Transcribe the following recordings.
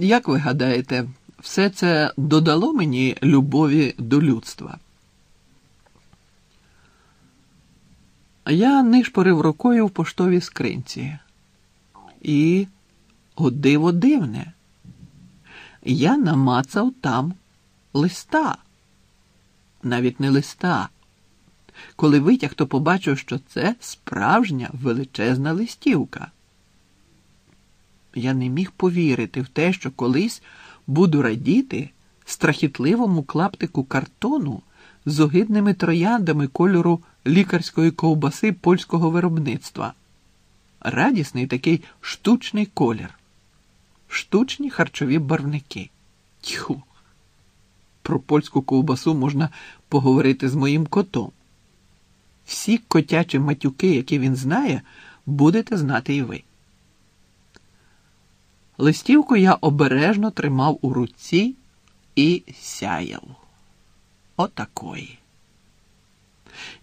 Як ви гадаєте, все це додало мені любові до людства? Я нишпорив рукою в поштовій скринці. І, о диво дивне, я намацав там листа. Навіть не листа. Коли витяг, то побачив, що це справжня величезна листівка. Я не міг повірити в те, що колись буду радіти страхітливому клаптику картону з огидними трояндами кольору лікарської ковбаси польського виробництва. Радісний такий штучний колір, штучні харчові барвники. Тьху! Про польську ковбасу можна поговорити з моїм котом. Всі котячі матюки, які він знає, будете знати і ви. Листівку я обережно тримав у руці і сяяв. Отакої.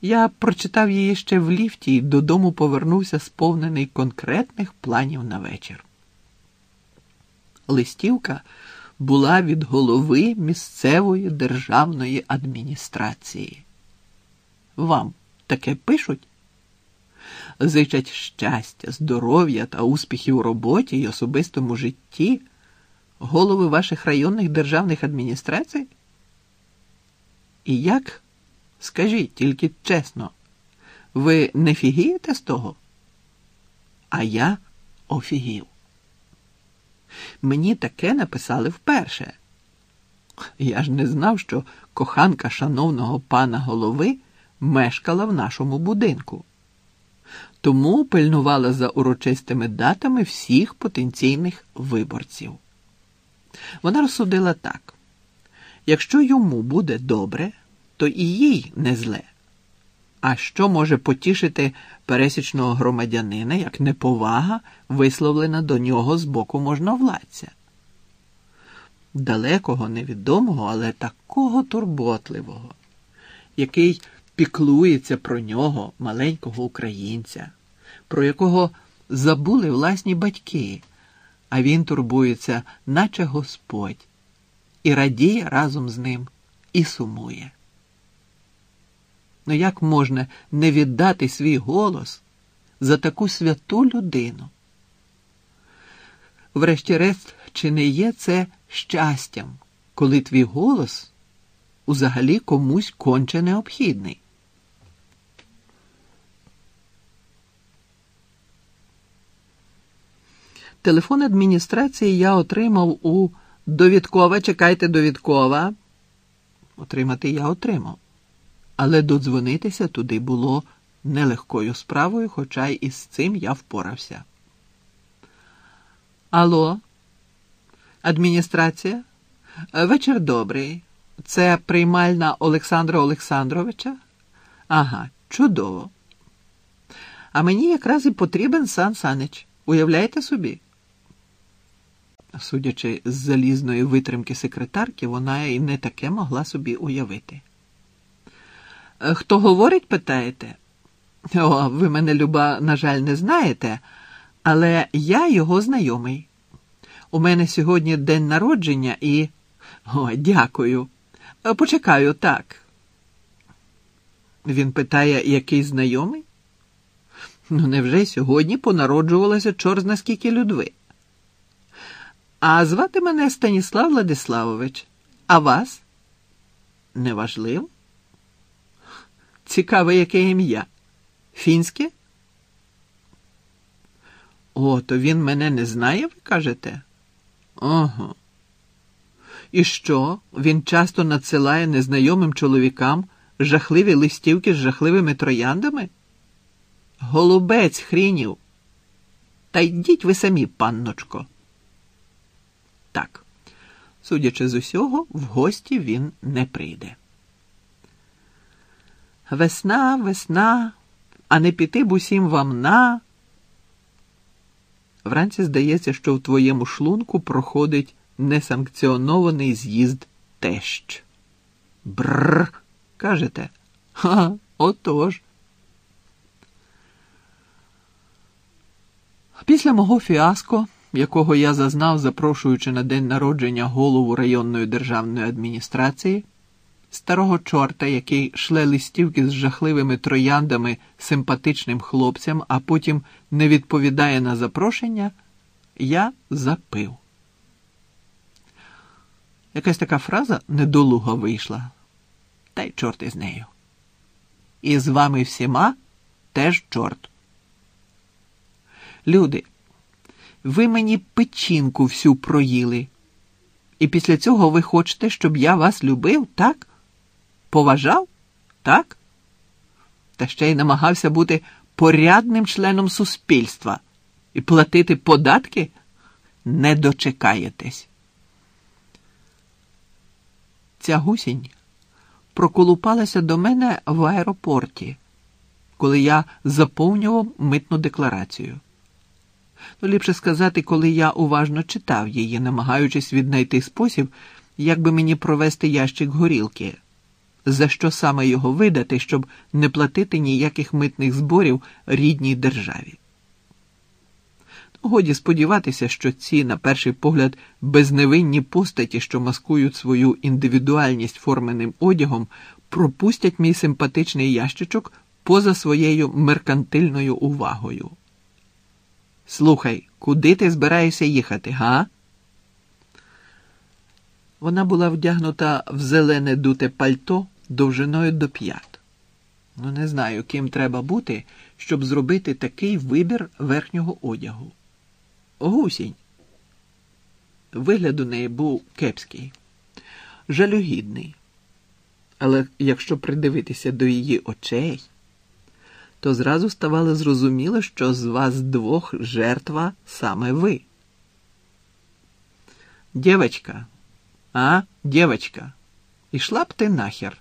Я прочитав її ще в ліфті і додому повернувся сповнений конкретних планів на вечір. Листівка була від голови місцевої державної адміністрації. Вам таке пишуть? Зичать щастя, здоров'я та успіхів у роботі й особистому житті голови ваших районних державних адміністрацій? І як, скажіть тільки чесно, ви не фігієте з того? А я офігів. Мені таке написали вперше. Я ж не знав, що коханка шановного пана голови мешкала в нашому будинку, тому пильнувала за урочистими датами всіх потенційних виборців. Вона розсудила так: якщо йому буде добре, то і їй не зле. А що може потішити пересічного громадянина як неповага, висловлена до нього з боку можновладця? Далекого, невідомого, але такого турботливого, який піклується про нього, маленького українця, про якого забули власні батьки, а він турбується, наче Господь, і радіє разом з ним, і сумує. Ну як можна не віддати свій голос за таку святу людину? Врешті-решт, чи не є це щастям, коли твій голос узагалі комусь конче необхідний? Телефон адміністрації я отримав у довідкова. Чекайте, довідкова. Отримати я отримав. Але додзвонитися туди було нелегкою справою, хоча й із цим я впорався. Алло, адміністрація? Вечір добрий. Це приймальна Олександра Олександровича? Ага, чудово. А мені якраз і потрібен Сан Санич. Уявляєте собі? Судячи з залізної витримки секретарки, вона і не таке могла собі уявити. «Е, хто говорить, питаєте? О, ви мене, Люба, на жаль, не знаєте, але я його знайомий. У мене сьогодні день народження і. О, дякую. Е, почекаю, так. Він питає, який знайомий? Ну, невже сьогодні понароджувалося чорт скільки людви? А звати мене Станіслав Владиславович. А вас? Неважливо. Цікаве, яке ім'я? Фінське? О, то він мене не знає, ви кажете? Ага. І що? Він часто надсилає незнайомим чоловікам жахливі листівки з жахливими трояндами? Голубець хрінів. Та йдіть ви самі, панночко. Так, судячи з усього, в гості він не прийде. Весна, весна, а не піти б усім вам на. Вранці здається, що в твоєму шлунку проходить несанкціонований з'їзд тещ. Бррр, кажете? Ха, отож. Після мого фіаско якого я зазнав, запрошуючи на день народження голову районної державної адміністрації, старого чорта, який шле листівки з жахливими трояндами симпатичним хлопцям, а потім не відповідає на запрошення, я запив. Якась така фраза недолуга вийшла, та й чорт із нею. І з вами всіма теж чорт. Люди, ви мені печінку всю проїли. І після цього ви хочете, щоб я вас любив, так? Поважав? Так? Та ще й намагався бути порядним членом суспільства і платити податки не дочекаєтесь. Ця гусінь проколупалася до мене в аеропорті, коли я заповнював митну декларацію. Ну, ліпше сказати, коли я уважно читав її, намагаючись віднайти спосіб, як би мені провести ящик горілки, за що саме його видати, щоб не платити ніяких митних зборів рідній державі. Годі сподіватися, що ці, на перший погляд, безневинні постаті, що маскують свою індивідуальність форменим одягом, пропустять мій симпатичний ящичок поза своєю меркантильною увагою. Слухай, куди ти збираєшся їхати, га? Вона була вдягнута в зелене дуте пальто довжиною до п'ят. Ну, не знаю, ким треба бути, щоб зробити такий вибір верхнього одягу. Гусінь. Вигляд у неї був кепський, жалюгідний. Але якщо придивитися до її очей, то зразу ставало зрозуміло, що з вас двох жертва саме ви. Дєвочка, а, дівочка, ішла б ти нахер.